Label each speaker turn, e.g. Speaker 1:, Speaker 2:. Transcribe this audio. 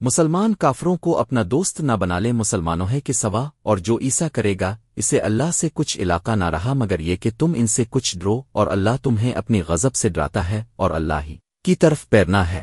Speaker 1: مسلمان کافروں کو اپنا دوست نہ بنا لے، مسلمانوں ہے کہ سوا، اور جو عیسا کرے گا، اسے اللہ سے کچھ علاقہ نہ رہا، مگر یہ کہ تم ان سے کچھ ڈرو، اور اللہ تمہیں اپنی غضب سے ڈراتا ہے، اور اللہ ہی کی طرف پیرنا ہے۔